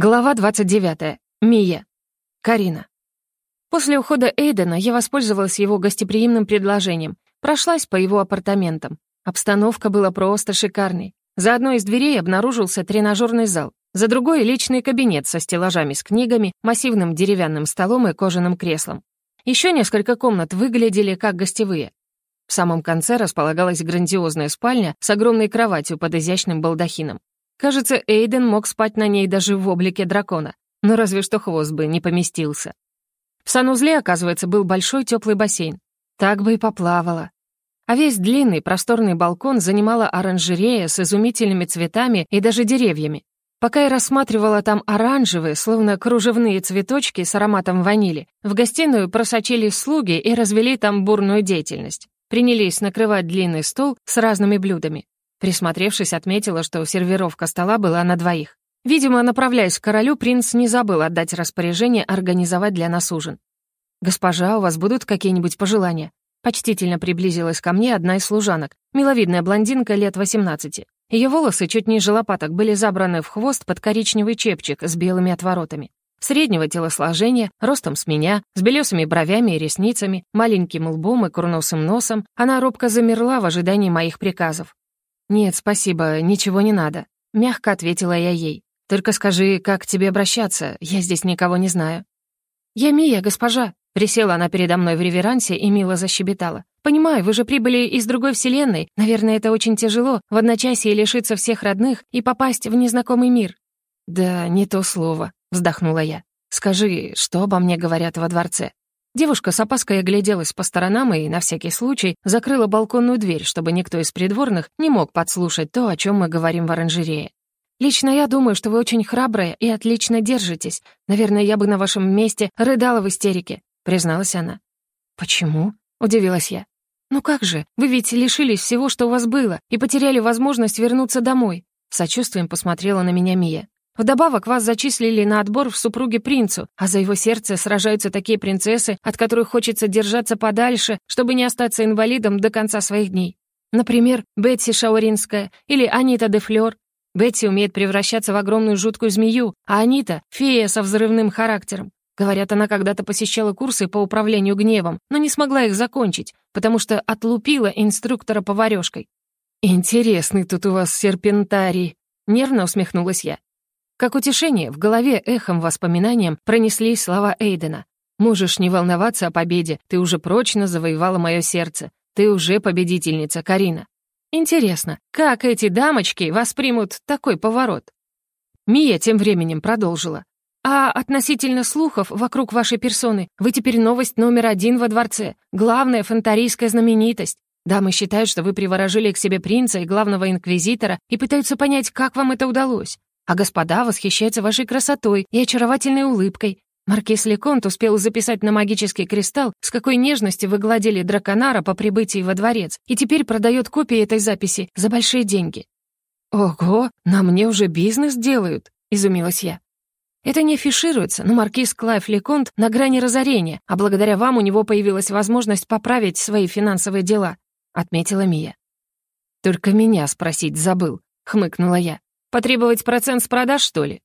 Глава 29. Мия. Карина. После ухода Эйдена я воспользовалась его гостеприимным предложением, прошлась по его апартаментам. Обстановка была просто шикарной. За одной из дверей обнаружился тренажерный зал, за другой — личный кабинет со стеллажами с книгами, массивным деревянным столом и кожаным креслом. Еще несколько комнат выглядели как гостевые. В самом конце располагалась грандиозная спальня с огромной кроватью под изящным балдахином. Кажется, Эйден мог спать на ней даже в облике дракона, но разве что хвост бы не поместился. В санузле, оказывается, был большой теплый бассейн. Так бы и поплавала. А весь длинный просторный балкон занимала оранжерея с изумительными цветами и даже деревьями. Пока я рассматривала там оранжевые, словно кружевные цветочки с ароматом ванили, в гостиную просочились слуги и развели там бурную деятельность. Принялись накрывать длинный стол с разными блюдами. Присмотревшись, отметила, что сервировка стола была на двоих. Видимо, направляясь к королю, принц не забыл отдать распоряжение организовать для нас ужин. «Госпожа, у вас будут какие-нибудь пожелания?» Почтительно приблизилась ко мне одна из служанок, миловидная блондинка лет 18. Ее волосы чуть ниже лопаток были забраны в хвост под коричневый чепчик с белыми отворотами. Среднего телосложения, ростом с меня, с белесыми бровями и ресницами, маленьким лбом и курносым носом, она робко замерла в ожидании моих приказов. «Нет, спасибо, ничего не надо», — мягко ответила я ей. «Только скажи, как к тебе обращаться, я здесь никого не знаю». «Я Мия, госпожа», — присела она передо мной в реверансе и мило защебетала. «Понимаю, вы же прибыли из другой вселенной. Наверное, это очень тяжело в одночасье лишиться всех родных и попасть в незнакомый мир». «Да, не то слово», — вздохнула я. «Скажи, что обо мне говорят во дворце?» Девушка с опаской огляделась по сторонам и, на всякий случай, закрыла балконную дверь, чтобы никто из придворных не мог подслушать то, о чем мы говорим в оранжерее. «Лично я думаю, что вы очень храбрая и отлично держитесь. Наверное, я бы на вашем месте рыдала в истерике», — призналась она. «Почему?» — удивилась я. «Ну как же, вы ведь лишились всего, что у вас было, и потеряли возможность вернуться домой», — сочувствием посмотрела на меня Мия. Вдобавок вас зачислили на отбор в супруге принцу, а за его сердце сражаются такие принцессы, от которых хочется держаться подальше, чтобы не остаться инвалидом до конца своих дней. Например, Бетси Шауринская или Анита де Флёр. Бетси умеет превращаться в огромную жуткую змею, а Анита — фея со взрывным характером. Говорят, она когда-то посещала курсы по управлению гневом, но не смогла их закончить, потому что отлупила инструктора поварёшкой. «Интересный тут у вас серпентарий», — нервно усмехнулась я. Как утешение, в голове эхом воспоминанием пронеслись слова Эйдена. «Можешь не волноваться о победе, ты уже прочно завоевала мое сердце. Ты уже победительница, Карина». Интересно, как эти дамочки воспримут такой поворот? Мия тем временем продолжила. «А относительно слухов вокруг вашей персоны, вы теперь новость номер один во дворце, главная фонтарийская знаменитость. Дамы считают, что вы приворожили к себе принца и главного инквизитора и пытаются понять, как вам это удалось а господа восхищаются вашей красотой и очаровательной улыбкой. Маркиз Леконт успел записать на магический кристалл, с какой нежностью вы гладили драконара по прибытии во дворец, и теперь продает копии этой записи за большие деньги». «Ого, на мне уже бизнес делают», — изумилась я. Это не афишируется, но маркиз Клайв Леконт на грани разорения, а благодаря вам у него появилась возможность поправить свои финансовые дела», — отметила Мия. «Только меня спросить забыл», — хмыкнула я. Потребовать процент с продаж, что ли?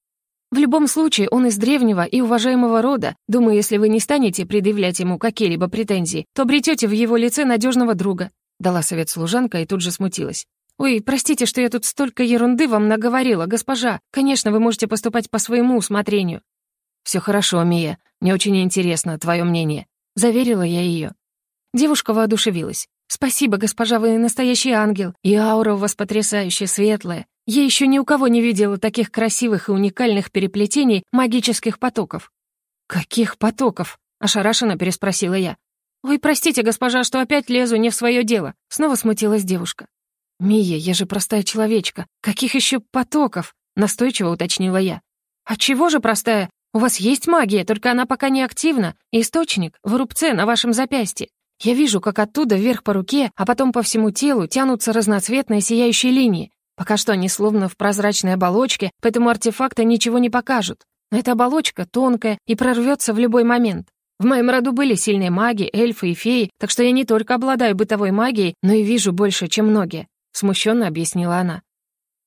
В любом случае, он из древнего и уважаемого рода. Думаю, если вы не станете предъявлять ему какие-либо претензии, то обретете в его лице надежного друга», — дала совет служанка и тут же смутилась. «Ой, простите, что я тут столько ерунды вам наговорила, госпожа. Конечно, вы можете поступать по своему усмотрению». «Все хорошо, Мия. Мне очень интересно твое мнение», — заверила я ее. Девушка воодушевилась. «Спасибо, госпожа, вы настоящий ангел, и аура у вас потрясающая, светлая. Я еще ни у кого не видела таких красивых и уникальных переплетений магических потоков». «Каких потоков?» — ошарашенно переспросила я. «Ой, простите, госпожа, что опять лезу не в свое дело», — снова смутилась девушка. «Мия, я же простая человечка. Каких еще потоков?» — настойчиво уточнила я. «А чего же простая? У вас есть магия, только она пока не активна. Источник в рубце на вашем запястье. Я вижу, как оттуда вверх по руке, а потом по всему телу тянутся разноцветные сияющие линии. Пока что они словно в прозрачной оболочке, поэтому артефакты ничего не покажут. Но эта оболочка тонкая и прорвется в любой момент. В моем роду были сильные маги, эльфы и феи, так что я не только обладаю бытовой магией, но и вижу больше, чем многие», — смущенно объяснила она.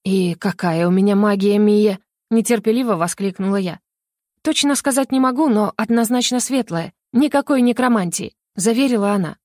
«И какая у меня магия, Мия?» — нетерпеливо воскликнула я. «Точно сказать не могу, но однозначно светлое. Никакой некромантии», — заверила она.